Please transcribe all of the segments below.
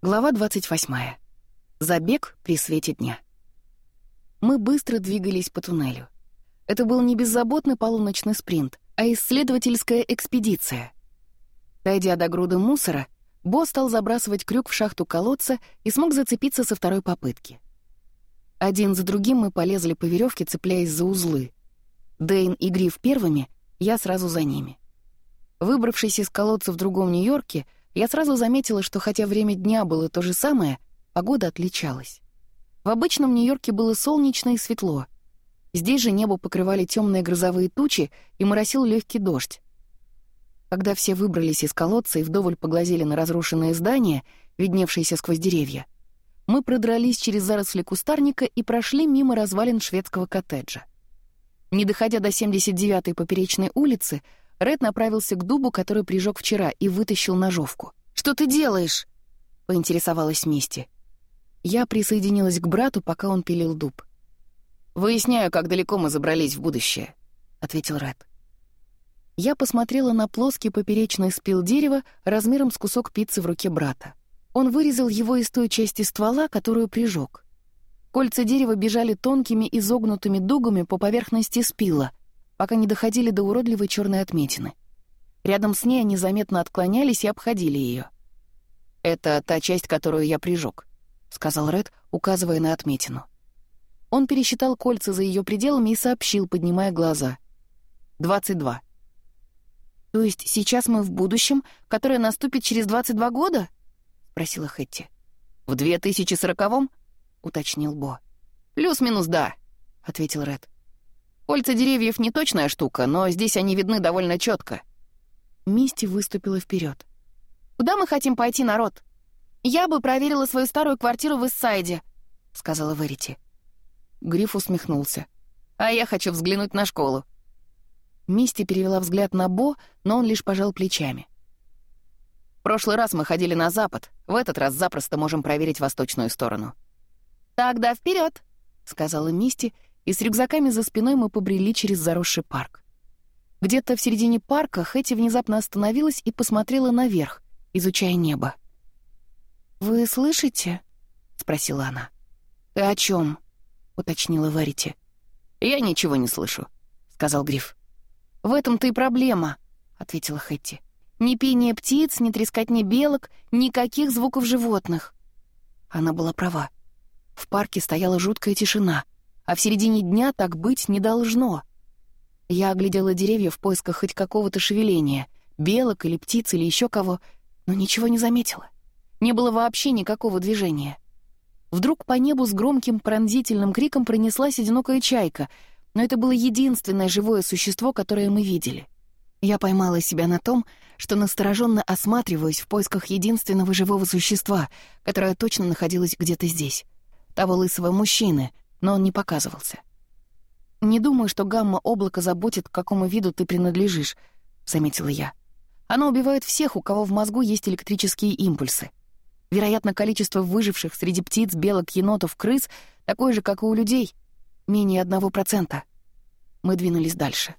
Глава 28. Забег при свете дня. Мы быстро двигались по туннелю. Это был не беззаботный полуночный спринт, а исследовательская экспедиция. Дойдя до груды мусора, Бо стал забрасывать крюк в шахту колодца и смог зацепиться со второй попытки. Один за другим мы полезли по веревке, цепляясь за узлы. Дэйн и Гриф первыми, я сразу за ними. Выбравшись из колодца в другом Нью-Йорке — я сразу заметила, что хотя время дня было то же самое, погода отличалась. В обычном Нью-Йорке было солнечно и светло. Здесь же небо покрывали темные грозовые тучи и моросил легкий дождь. Когда все выбрались из колодца и вдоволь поглазели на разрушенные здания, видневшиеся сквозь деревья, мы продрались через заросли кустарника и прошли мимо развалин шведского коттеджа. Не доходя до 79-й поперечной улицы, Ред направился к дубу, который прижег вчера, и вытащил ножовку. Что ты делаешь?» — поинтересовалась Мисти. Я присоединилась к брату, пока он пилил дуб. «Выясняю, как далеко мы забрались в будущее», — ответил Ред. Я посмотрела на плоский поперечный спил дерева размером с кусок пиццы в руке брата. Он вырезал его из той части ствола, которую прижег. Кольца дерева бежали тонкими изогнутыми дугами по поверхности спила, пока не доходили до уродливой черной отметины — Рядом с ней они заметно отклонялись и обходили ее. «Это та часть, которую я прижег», — сказал Ред, указывая на отметину. Он пересчитал кольца за ее пределами и сообщил, поднимая глаза. «Двадцать два». «То есть сейчас мы в будущем, которое наступит через 22 года?» — спросила Хэтти. «В 2040-м?» — уточнил Бо. «Плюс-минус да», — ответил Ред. «Кольца деревьев не точная штука, но здесь они видны довольно четко. Мисти выступила вперед. «Куда мы хотим пойти, народ? Я бы проверила свою старую квартиру в Иссайде», — сказала Верити. Гриф усмехнулся. «А я хочу взглянуть на школу». Мисти перевела взгляд на Бо, но он лишь пожал плечами. Прошлый раз мы ходили на запад, в этот раз запросто можем проверить восточную сторону». «Тогда вперед, сказала Мисти, и с рюкзаками за спиной мы побрели через заросший парк. Где-то в середине парка Хэти внезапно остановилась и посмотрела наверх, изучая небо. «Вы слышите?» — спросила она. «Ты о чем? уточнила Варити. «Я ничего не слышу», — сказал Гриф. «В этом-то и проблема», — ответила Хэти. «Ни пение птиц, ни трескотни белок, никаких звуков животных». Она была права. В парке стояла жуткая тишина, а в середине дня так быть не должно — я оглядела деревья в поисках хоть какого-то шевеления, белок или птиц или еще кого, но ничего не заметила. Не было вообще никакого движения. Вдруг по небу с громким пронзительным криком пронеслась одинокая чайка, но это было единственное живое существо, которое мы видели. Я поймала себя на том, что настороженно осматриваюсь в поисках единственного живого существа, которое точно находилось где-то здесь. Того лысого мужчины, но он не показывался. «Не думаю, что гамма-облако заботит, к какому виду ты принадлежишь», — заметила я. «Оно убивает всех, у кого в мозгу есть электрические импульсы. Вероятно, количество выживших среди птиц, белок, енотов, крыс такое же, как и у людей, менее одного процента». Мы двинулись дальше.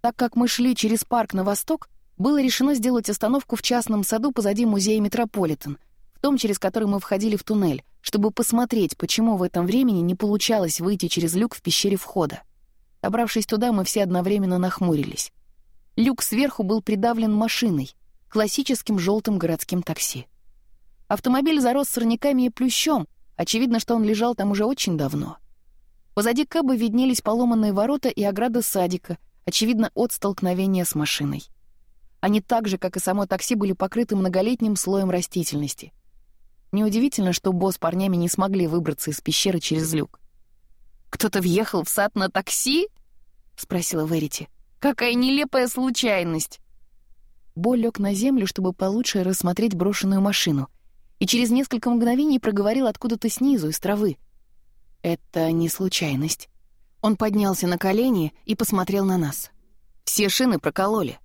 Так как мы шли через парк на восток, было решено сделать остановку в частном саду позади музея «Метрополитен», в том, через который мы входили в туннель, чтобы посмотреть, почему в этом времени не получалось выйти через люк в пещере входа. Добравшись туда, мы все одновременно нахмурились. Люк сверху был придавлен машиной, классическим желтым городским такси. Автомобиль зарос сорняками и плющом, очевидно, что он лежал там уже очень давно. Позади Кэба виднелись поломанные ворота и ограда садика, очевидно, от столкновения с машиной. Они так же, как и само такси, были покрыты многолетним слоем растительности — Неудивительно, что босс парнями не смогли выбраться из пещеры через люк. «Кто-то въехал в сад на такси?» — спросила Верити. «Какая нелепая случайность!» Бо лег на землю, чтобы получше рассмотреть брошенную машину, и через несколько мгновений проговорил откуда-то снизу, из травы. «Это не случайность». Он поднялся на колени и посмотрел на нас. «Все шины прокололи.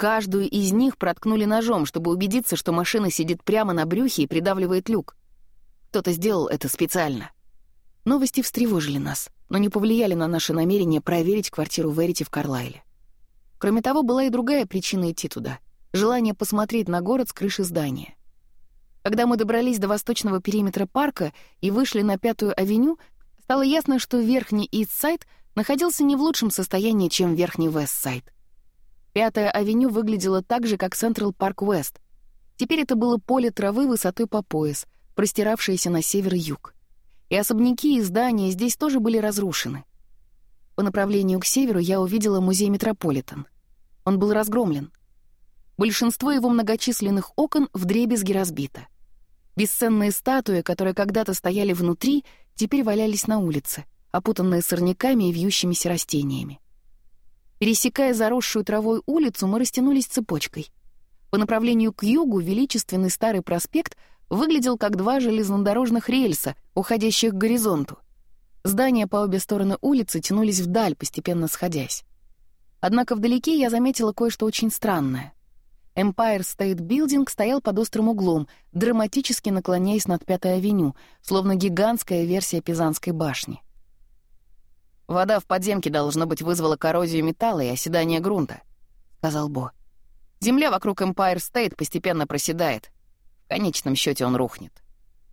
Каждую из них проткнули ножом, чтобы убедиться, что машина сидит прямо на брюхе и придавливает люк. Кто-то сделал это специально. Новости встревожили нас, но не повлияли на наше намерение проверить квартиру Верити в Карлайле. Кроме того, была и другая причина идти туда — желание посмотреть на город с крыши здания. Когда мы добрались до восточного периметра парка и вышли на Пятую авеню, стало ясно, что верхний Истсайд находился не в лучшем состоянии, чем верхний Вестсайд — Пятая авеню выглядела так же, как Централ Парк Уэст. Теперь это было поле травы высотой по пояс, простиравшееся на север и юг. И особняки, и здания здесь тоже были разрушены. По направлению к северу я увидела музей Метрополитен. Он был разгромлен. Большинство его многочисленных окон вдребезги разбито. Бесценные статуи, которые когда-то стояли внутри, теперь валялись на улице, опутанные сорняками и вьющимися растениями. Пересекая заросшую травой улицу, мы растянулись цепочкой. По направлению к югу величественный старый проспект выглядел как два железнодорожных рельса, уходящих к горизонту. Здания по обе стороны улицы тянулись вдаль, постепенно сходясь. Однако вдалеке я заметила кое-что очень странное. Empire State Building стоял под острым углом, драматически наклоняясь над Пятой авеню, словно гигантская версия Пизанской башни. Вода в подземке, должно быть, вызвала коррозию металла и оседание грунта», — сказал Бо. «Земля вокруг Empire State постепенно проседает. В конечном счете он рухнет».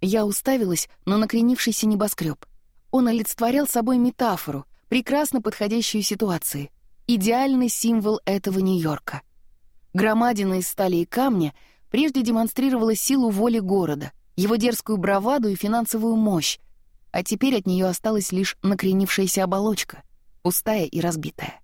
Я уставилась на накренившийся небоскреб. Он олицетворял собой метафору, прекрасно подходящую ситуации. Идеальный символ этого Нью-Йорка. Громадина из стали и камня прежде демонстрировала силу воли города, его дерзкую браваду и финансовую мощь, а теперь от нее осталась лишь накренившаяся оболочка, пустая и разбитая.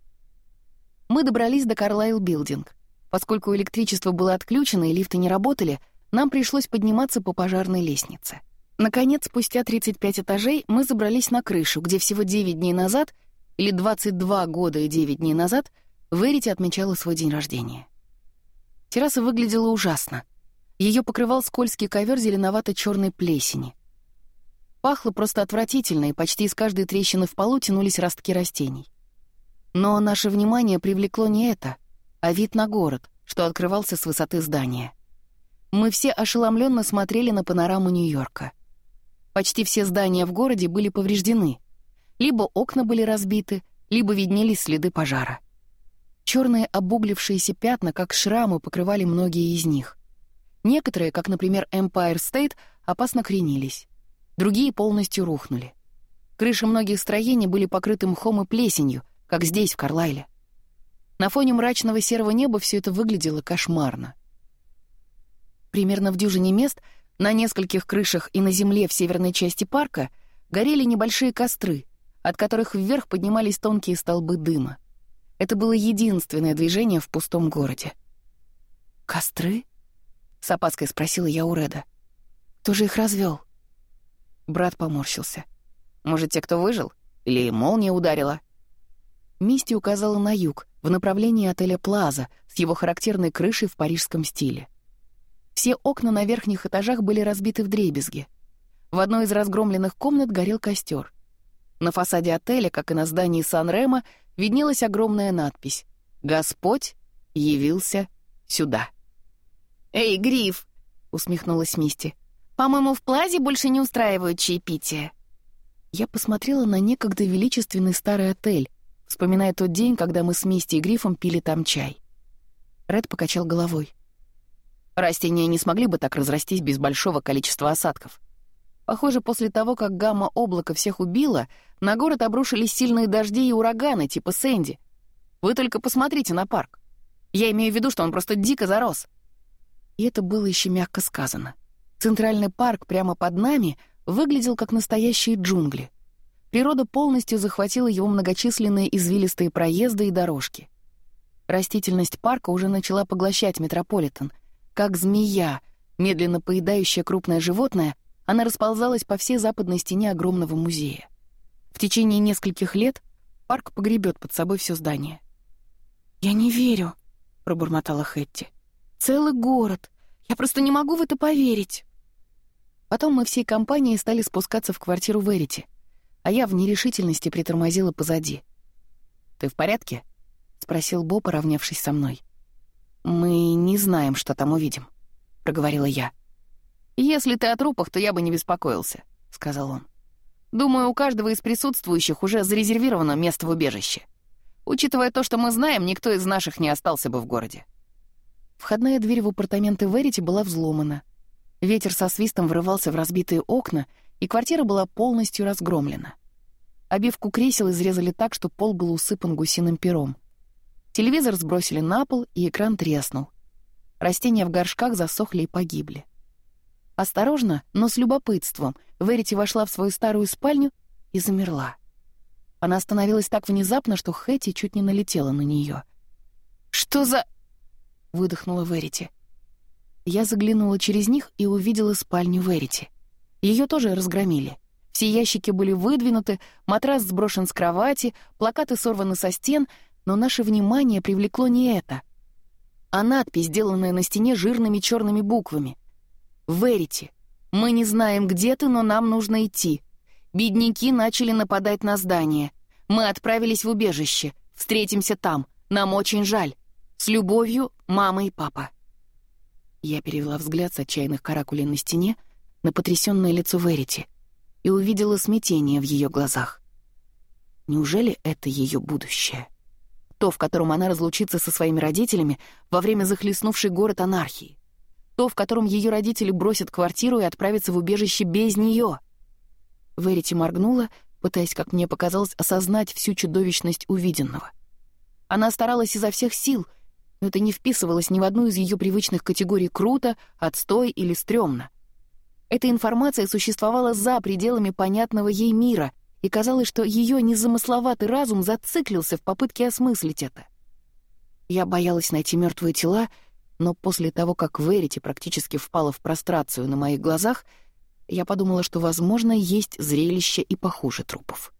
Мы добрались до Карлайл Билдинг. Поскольку электричество было отключено и лифты не работали, нам пришлось подниматься по пожарной лестнице. Наконец, спустя 35 этажей, мы забрались на крышу, где всего 9 дней назад, или 22 года и 9 дней назад, Верити отмечала свой день рождения. Терраса выглядела ужасно. Ее покрывал скользкий ковер зеленовато черной плесени — Пахло просто отвратительно, и почти из каждой трещины в полу тянулись ростки растений. Но наше внимание привлекло не это, а вид на город, что открывался с высоты здания. Мы все ошеломленно смотрели на панораму Нью-Йорка. Почти все здания в городе были повреждены. Либо окна были разбиты, либо виднелись следы пожара. Черные обуглившиеся пятна, как шрамы, покрывали многие из них. Некоторые, как, например, Empire State, опасно кренились. Другие полностью рухнули. Крыши многих строений были покрыты мхом и плесенью, как здесь, в Карлайле. На фоне мрачного серого неба все это выглядело кошмарно. Примерно в дюжине мест, на нескольких крышах и на земле в северной части парка горели небольшие костры, от которых вверх поднимались тонкие столбы дыма. Это было единственное движение в пустом городе. «Костры?» — с опаской спросила я у Реда. «Кто же их развел? Брат поморщился. «Может, те, кто выжил? Или молния ударила?» Мисти указала на юг, в направлении отеля «Плаза» с его характерной крышей в парижском стиле. Все окна на верхних этажах были разбиты вдребезги. В одной из разгромленных комнат горел костер. На фасаде отеля, как и на здании Сан-Рема, виднелась огромная надпись «Господь явился сюда». «Эй, Гриф!» — усмехнулась Мисти. По-моему, в Плазе больше не устраивают чаепитие». Я посмотрела на некогда величественный старый отель, вспоминая тот день, когда мы с Мисти и Грифом пили там чай. Ред покачал головой. Растения не смогли бы так разрастись без большого количества осадков. Похоже, после того, как гамма-облако всех убило, на город обрушились сильные дожди и ураганы, типа Сэнди. Вы только посмотрите на парк. Я имею в виду, что он просто дико зарос. И это было еще мягко сказано. Центральный парк прямо под нами выглядел как настоящие джунгли. Природа полностью захватила его многочисленные извилистые проезды и дорожки. Растительность парка уже начала поглощать метрополитен. Как змея, медленно поедающая крупное животное, она расползалась по всей западной стене огромного музея. В течение нескольких лет парк погребет под собой все здание. «Я не верю», — пробормотала Хэтти. «Целый город. Я просто не могу в это поверить». Потом мы всей компанией стали спускаться в квартиру Верити, а я в нерешительности притормозила позади. «Ты в порядке?» — спросил Бо, поравнявшись со мной. «Мы не знаем, что там увидим», — проговорила я. «Если ты о трупах, то я бы не беспокоился», — сказал он. «Думаю, у каждого из присутствующих уже зарезервировано место в убежище. Учитывая то, что мы знаем, никто из наших не остался бы в городе». Входная дверь в апартаменты Верити была взломана — Ветер со свистом врывался в разбитые окна, и квартира была полностью разгромлена. Обивку кресел изрезали так, что пол был усыпан гусиным пером. Телевизор сбросили на пол, и экран треснул. Растения в горшках засохли и погибли. Осторожно, но с любопытством, Верити вошла в свою старую спальню и замерла. Она остановилась так внезапно, что Хэти чуть не налетела на нее. «Что за...» — выдохнула Верити. «Верити». Я заглянула через них и увидела спальню Верити. Ее тоже разгромили. Все ящики были выдвинуты, матрас сброшен с кровати, плакаты сорваны со стен, но наше внимание привлекло не это, а надпись, сделанная на стене жирными черными буквами. «Верити, мы не знаем, где ты, но нам нужно идти. Бедняки начали нападать на здание. Мы отправились в убежище. Встретимся там. Нам очень жаль. С любовью, мама и папа». Я перевела взгляд с отчаянных каракулей на стене на потрясённое лицо Верити и увидела смятение в её глазах. Неужели это её будущее? То, в котором она разлучится со своими родителями во время захлестнувшей город анархии. То, в котором её родители бросят квартиру и отправятся в убежище без неё. Верити моргнула, пытаясь, как мне показалось, осознать всю чудовищность увиденного. Она старалась изо всех сил — это не вписывалось ни в одну из ее привычных категорий «круто», «отстой» или «стрёмно». Эта информация существовала за пределами понятного ей мира, и казалось, что ее незамысловатый разум зациклился в попытке осмыслить это. Я боялась найти мертвые тела, но после того, как Верити практически впала в прострацию на моих глазах, я подумала, что, возможно, есть зрелище и похуже трупов.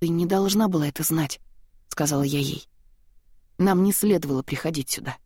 «Ты не должна была это знать», — сказала я ей. Нам не следовало приходить сюда.